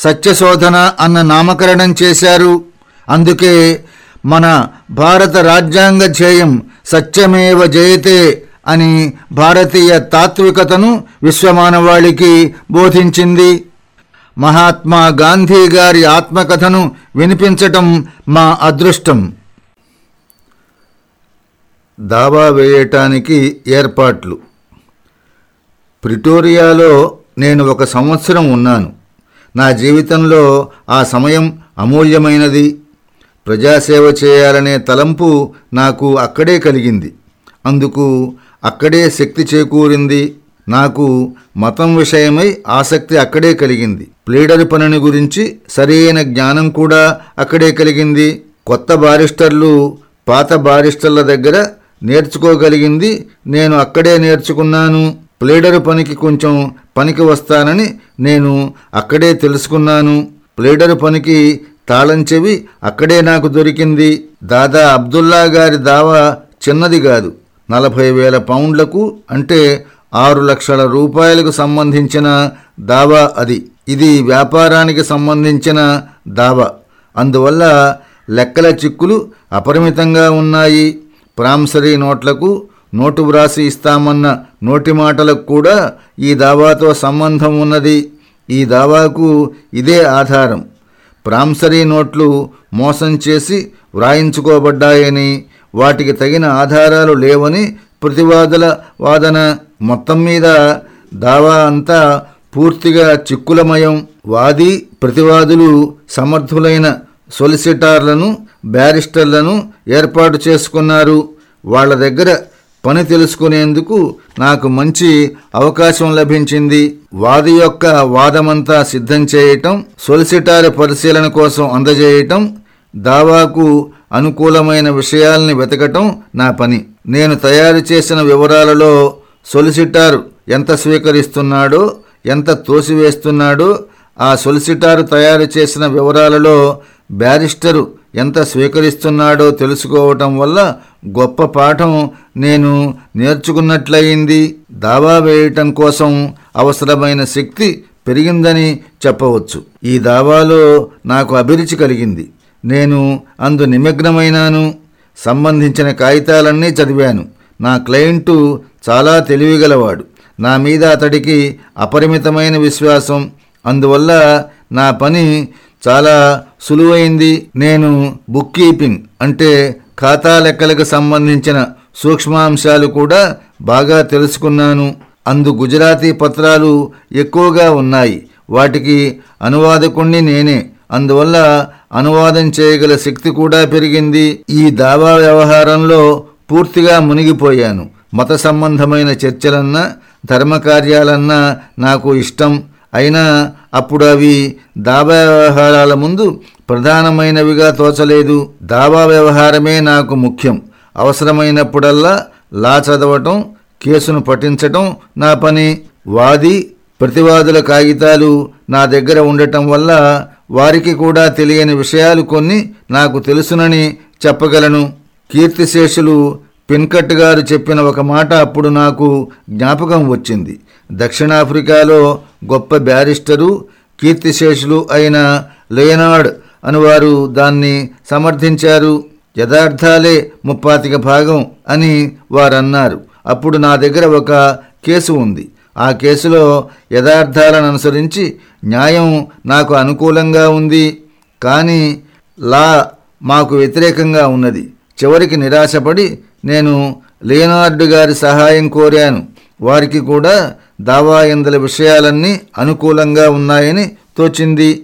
సత్యశోధన అన్న నామకరణం చేశారు. అందుకే మన భారత రాజ్యాంగ ధ్యేయం సత్యమేవ జయతే అని భారతీయ తాత్వికతను విశ్వమానవాళికి బోధించింది. మహాత్మా గాంధీ గారి ఆత్మకథను వినిపించటం మా అదృష్టం. దావా వేయటానికి ఏర్పాట్లు. ప్రిటోరియాలో నేను ఒక సంవత్సరం ఉన్నాను. నా జీవితంలో ఆ సమయం అమూల్యమైనది. ప్రజాసేవ చేయాలనే తలంపు నాకు అక్కడే కలిగింది. అందుకు అక్కడే శక్తి చేకూరింది. నాకు మతం విషయమై ఆసక్తి అక్కడే కలిగింది. ప్లీడర్ పనిని గురించి సరైన జ్ఞానం కూడా అక్కడే కలిగింది. కొత్త బారిస్టర్లు పాత బారిస్టర్ల దగ్గర నేర్చుకోగలిగింది. నేను అక్కడే నేర్చుకున్నాను. ప్లేడరు పనికి కొంచెం పనికి వస్తానని నేను అక్కడే తెలుసుకున్నాను. ప్లేడరు పనికి తాళం చెవి అక్కడే నాకు దొరికింది. దాదా అబ్దుల్లా గారి దావా చిన్నది కాదు. నలభై వేల పౌండ్లకు అంటే ఆరు లక్షల రూపాయలకు సంబంధించిన దావా అది. ఇది వ్యాపారానికి సంబంధించిన దావా. అందువల్ల లెక్కల చిక్కులు అపరిమితంగా ఉన్నాయి. ప్రాంసరీ నోట్లకు నోటు వ్రాసి ఇస్తామన్న నోటి మాటలకు కూడా ఈ దావాతో సంబంధం ఉన్నది. ఈ దావాకు ఇదే ఆధారం. ప్రాంసరీ నోట్లు మోసం చేసి వ్రాయించుకోబడ్డాయని వాటికి తగిన ఆధారాలు లేవని ప్రతివాదుల వాదన. మొత్తం మీద దావా అంతా పూర్తిగా చిక్కులమయం. వాది ప్రతివాదులు సమర్థులైన సొలిసిటార్లను బ్యారిస్టర్లను ఏర్పాటు చేసుకున్నారు. వాళ్ళ దగ్గర పని తెలుసుకునేందుకు నాకు మంచి అవకాశం లభించింది. వాది యొక్క వాదమంతా సిద్ధం చేయటం సొలిసిటార్ పరిశీలన కోసం అందజేయటం దావాకు అనుకూలమైన విషయాల్ని వెతకటం నా పని. నేను తయారు చేసిన వివరాలలో సొలిసిటార్ ఎంత స్వీకరిస్తున్నాడో ఎంత తోసివేస్తున్నాడో ఆ సొలిసిటార్ తయారు చేసిన వివరాలలో బ్యారిస్టరు ఎంత స్వీకరిస్తున్నాడో తెలుసుకోవటం వల్ల గొప్ప పాఠం నేను నేర్చుకున్నట్లయింది. దావా వేయటం కోసం అవసరమైన శక్తి పెరిగిందని చెప్పవచ్చు. ఈ దావాలో నాకు అభిరుచి కలిగింది. నేను అందు నిమగ్నమైనాను. సంబంధించిన కాగితాలన్నీ చదివాను. నా క్లయింటు చాలా తెలివిగలవాడు. నా మీద అతడికి అపరిమితమైన విశ్వాసం. అందువల్ల నా పని చాలా సులువైంది. నేను బుక్ కీపింగ్ అంటే ఖాతా లెక్కలకు సంబంధించిన సూక్ష్మాంశాలు కూడా బాగా తెలుసుకున్నాను. అందు గుజరాతీ పత్రాలు ఎక్కువగా ఉన్నాయి. వాటికి అనువాదకుణ్ణి నేనే. అందువల్ల అనువాదం చేయగల శక్తి కూడా పెరిగింది. ఈ దావా వ్యవహారంలో పూర్తిగా మునిగిపోయాను. మత సంబంధమైన చర్చలన్నా ధర్మకార్యాలన్నా నాకు ఇష్టం. అయినా అప్పుడు అవి దాబా వ్యవహారాల ముందు ప్రధానమైనవిగా తోచలేదు. దాబా వ్యవహారమే నాకు ముఖ్యం. అవసరమైనప్పుడల్లా లా చదవటం కేసును పఠించటం నా పని. వాది ప్రతివాదుల కాగితాలు నా దగ్గర ఉండటం వల్ల వారికి కూడా తెలియని విషయాలు కొన్ని నాకు తెలుసునని చెప్పగలను. కీర్తిశేషులు పిన్కట్ గారు చెప్పిన ఒక మాట అప్పుడు నాకు జ్ఞాపకం వచ్చింది. దక్షిణాఫ్రికాలో గొప్ప బ్యారిస్టరు కీర్తిశేషులు అయిన లేనార్డ్ అనువారు దాన్ని సమర్థించారు. యథార్థాలే ముప్పాతిక భాగం అని వారన్నారు. అప్పుడు నా దగ్గర ఒక కేసు ఉంది. ఆ కేసులో యథార్థాలను అనుసరించి న్యాయం నాకు అనుకూలంగా ఉంది. కానీ లా మాకు వ్యతిరేకంగా ఉన్నది. చివరికి నిరాశపడి నేను లియనార్డు గారి సహాయం కోరాను. వారికి కూడా దావా ఇందల విషయాలన్నీ అనుకూలంగా ఉన్నాయని తోచింది.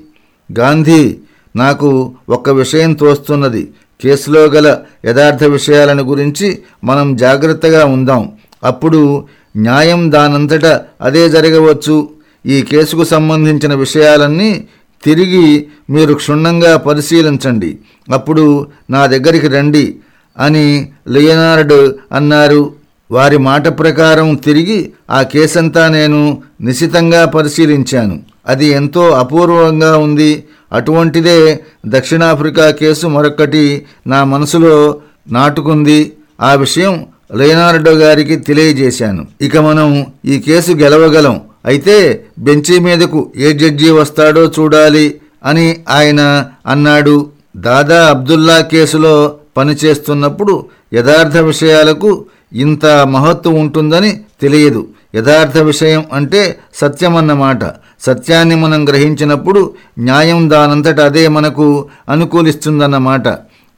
గాంధీ నాకు ఒక విషయం తోస్తున్నది. కేసులో గల యథార్థ విషయాలను గురించి మనం జాగ్రత్తగా ఉందాం. అప్పుడు న్యాయం దానంతట అదే జరగవచ్చు. ఈ కేసుకు సంబంధించిన విషయాలన్నీ తిరిగి మీరు క్షుణ్ణంగా పరిశీలించండి. అప్పుడు నా దగ్గరికి రండి అని లియనార్డ్ అన్నారు. వారి మాట ప్రకారం తిరిగి ఆ కేసంతా నేను నిశితంగా పరిశీలించాను. అది ఎంతో అపూర్వంగా ఉంది. అటువంటిదే దక్షిణాఫ్రికా కేసు మరొకటి నా మనసులో నాటుకుంది. ఆ విషయం లేనార్డో గారికి తెలియజేశాను. ఇక మనం ఈ కేసు గెలవగలం. అయితే బెంచి మీదకు ఏ జడ్జి వస్తాడో చూడాలి అని ఆయన అన్నాడు. దాదా అబ్దుల్లా కేసులో పనిచేస్తున్నప్పుడు యథార్థ విషయాలకు ఇంత మహత్వం ఉంటుందని తెలియదు. యథార్థ విషయం అంటే సత్యం అన్నమాట సత్యాన్ని మనం గ్రహించినప్పుడు న్యాయం దానంతట అదే మనకు అనుకూలిస్తుందన్నమాట.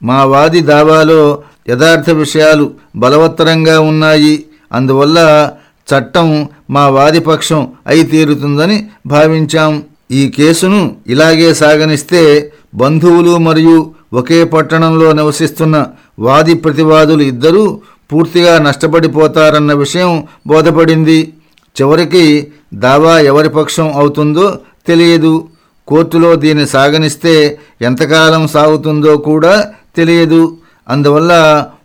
మా వాది దావాలో యథార్థ విషయాలు బలవత్తరంగా ఉన్నాయి. అందువల్ల చట్టం మా వాదిపక్షం అయి తీరుతుందని భావించాం. ఈ కేసును ఇలాగే సాగనిస్తే బంధువులు మరియు ఒకే పట్టణంలో నివసిస్తున్న వాది ప్రతివాదులు ఇద్దరూ పూర్తిగా నష్టపడిపోతారన్న విషయం బోధపడింది. చివరికి దావా ఎవరి పక్షం అవుతుందో తెలియదు. కోర్టులో దీన్ని సాగనిస్తే ఎంతకాలం సాగుతుందో కూడా తెలియదు. అందువల్ల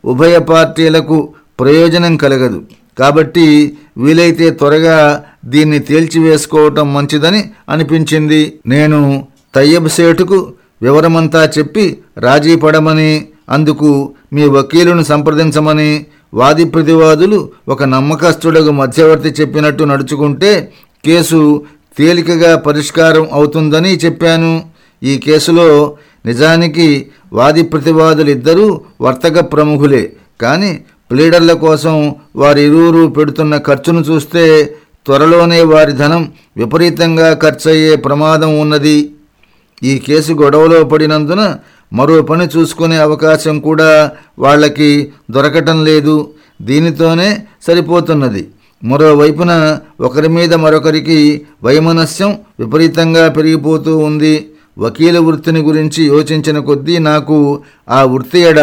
ఉభయ పార్టీలకు ప్రయోజనం కలగదు. కాబట్టి వీలైతే త్వరగా దీన్ని తేల్చివేసుకోవటం మంచిదని అనిపించింది. నేను తయ్యబ్ సేటుకు వివరమంతా చెప్పి రాజీ పడమని అందుకు మీ వకీలును సంప్రదించమని వాది ప్రతివాదులు ఒక నమ్మకస్తుడకు మధ్యవర్తి చెప్పినట్టు నడుచుకుంటే కేసు తేలికగా పరిష్కారం అవుతుందని చెప్పాను. ఈ కేసులో నిజానికి వాది ప్రతివాదులిద్దరూ వర్తక ప్రముఖులే. కానీ ప్లీడర్ల కోసం వారిరువురు పెడుతున్న ఖర్చును చూస్తే త్వరలోనే వారి ధనం విపరీతంగా ఖర్చయ్యే ప్రమాదం ఉన్నది. ఈ కేసు గొడవలో పడినందున మరో పని చూసుకునే అవకాశం కూడా వాళ్ళకి దొరకటం లేదు. దీనితోనే సరిపోతున్నది. మరోవైపున ఒకరి మీద మరొకరికి వైమనస్యం విపరీతంగా పెరిగిపోతూ ఉంది. వకీల వృత్తిని గురించి యోచించిన కొద్దీ నాకు ఆ వృత్తి ఎడ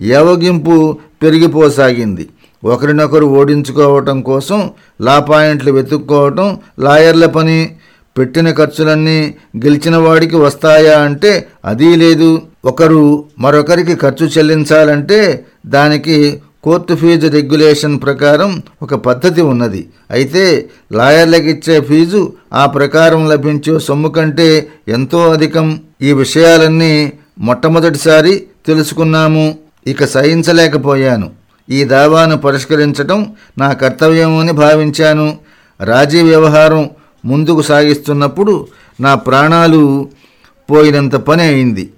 యావగింపు పెరిగిపోసాగింది. ఒకరినొకరు ఓడించుకోవటం కోసం లా పాయింట్లు వెతుక్కోవటం లాయర్ల పని పెట్టిన ఖర్చులన్నీ గెలిచిన వాడికి వస్తాయా అంటే అదీ లేదు. ఒకరు మరొకరికి ఖర్చు చెల్లించాలంటే దానికి కోర్టు ఫీజు రెగ్యులేషన్ ప్రకారం ఒక పద్ధతి ఉన్నది. అయితే లాయర్లకు ఇచ్చే ఫీజు ఆ ప్రకారం లభించే సొమ్ము కంటే ఎంతో అధికం. ఈ విషయాలన్నీ మొట్టమొదటిసారి తెలుసుకున్నాము. ఇక సహించలేకపోయాను. ఈ దావాను పరిష్కరించటం నా కర్తవ్యం అని భావించాను. రాజీ వ్యవహారం ముందుకు సాగిస్తున్నప్పుడు నా ప్రాణాలు పోయినంత పని అయింది.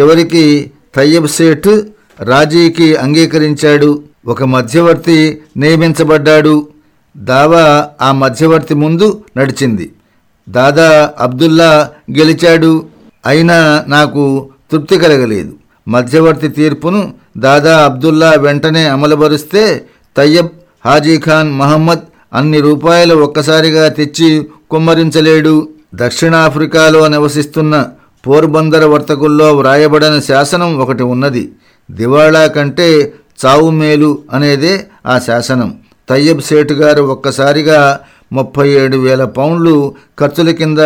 చివరికి తయ్యబ్ సేఠ్ రాజీకి అంగీకరించాడు. ఒక మధ్యవర్తి నియమించబడ్డాడు. దావా ఆ మధ్యవర్తి ముందు నడిచింది. దాదా అబ్దుల్లా గెలిచాడు. అయినా నాకు తృప్తి కలగలేదు. మధ్యవర్తి తీర్పును దాదా అబ్దుల్లా వెంటనే అమలుపరుస్తే తయ్యబ్ హాజీఖాన్ మహమ్మద్ అన్ని రూపాయలు ఒక్కసారిగా తెచ్చి కుమ్మరించలేడు దక్షిణాఫ్రికాలో నివసిస్తున్న పోర్బందర్ వర్తకుల్లో వ్రాయబడిన శాసనం ఒకటి ఉన్నది. దివాళా కంటే చావు మేలు అనేదే ఆ శాసనం. తయ్యబ్ సేటు గారు ఒక్కసారిగా ముప్పై ఏడు వేల పౌండ్లు ఖర్చుల కింద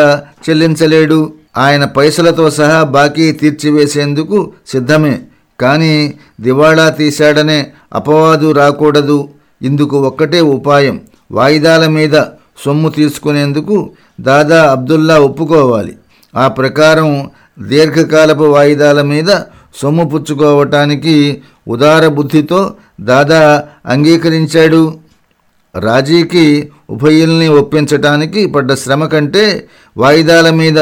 చెల్లించలేడు. ఆయన పైసలతో సహా బాకీ తీర్చివేసేందుకు సిద్ధమే. కానీ దివాళా తీశాడనే అపవాదు రాకూడదు. ఇందుకు ఒక్కటే ఉపాయం. వాయిదాల మీద సొమ్ము తీసుకునేందుకు దాదా అబ్దుల్లా ఒప్పుకోవాలి. ఆ ప్రకారం దీర్ఘకాలపు వాయిదాల మీద సొమ్ము పుచ్చుకోవటానికి ఉదార బుద్ధితో దాదా అంగీకరించాడు. రాజీకి ఉభయుల్ని ఒప్పించటానికి పడ్డ శ్రమ కంటే వాయిదాల మీద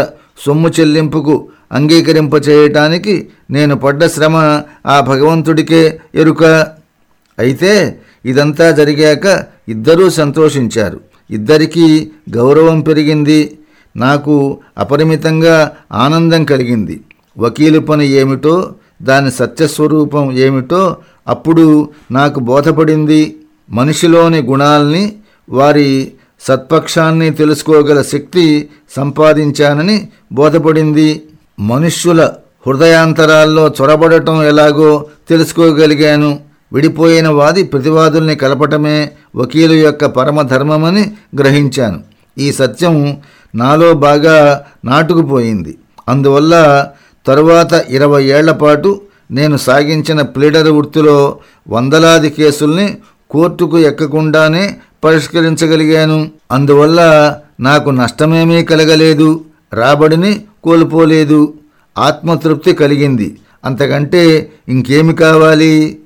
సొమ్ము చెల్లింపుకు అంగీకరింపచేయటానికి నేను పడ్డ శ్రమ ఆ భగవంతుడికే ఎరుక. అయితే ఇదంతా జరిగాక ఇద్దరూ సంతోషించారు. ఇద్దరికీ గౌరవం పెరిగింది. నాకు అపరిమితంగా ఆనందం కలిగింది. వకీలు పని ఏమిటో దాని సత్యస్వరూపం ఏమిటో అప్పుడు నాకు బోధపడింది. మనిషిలోని గుణాల్ని వారి సత్పక్షాన్ని తెలుసుకోగల శక్తి సంపాదించానని బోధపడింది. మనుష్యుల హృదయాంతరాల్లో చొరబడటం ఎలాగో తెలుసుకోగలిగాను. విడిపోయిన వాది ప్రతివాదుల్ని కలపటమే వకీలు యొక్క పరమధర్మమని గ్రహించాను. ఈ సత్యం నాలో బాగా నాటుకుపోయింది. అందువల్ల తరువాత ఇరవై ఏళ్ళ పాటు నేను సాగించిన ప్లీడర్ వృత్తిలో వందలాది కేసుల్ని కోర్టుకు ఎక్కకుండానే పరిష్కరించగలిగాను. అందువల్ల నాకు నష్టమేమీ కలగలేదు రాబడిని కోల్పోలేదు ఆత్మతృప్తి కలిగింది. అంతకంటే ఇంకేమి కావాలి?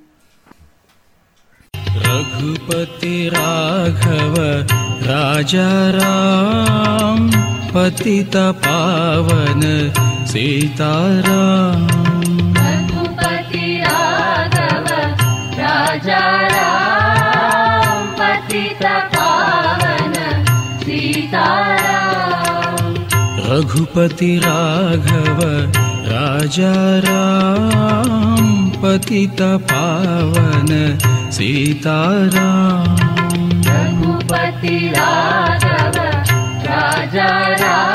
रघुपति राघव राजा राम पतित पावन सीताराम। रघुपति राघव राजा राम पतित पावन सीताराम। रघुपति राघव राजा राम पति तावन सीतारा रघुपति राजा राम।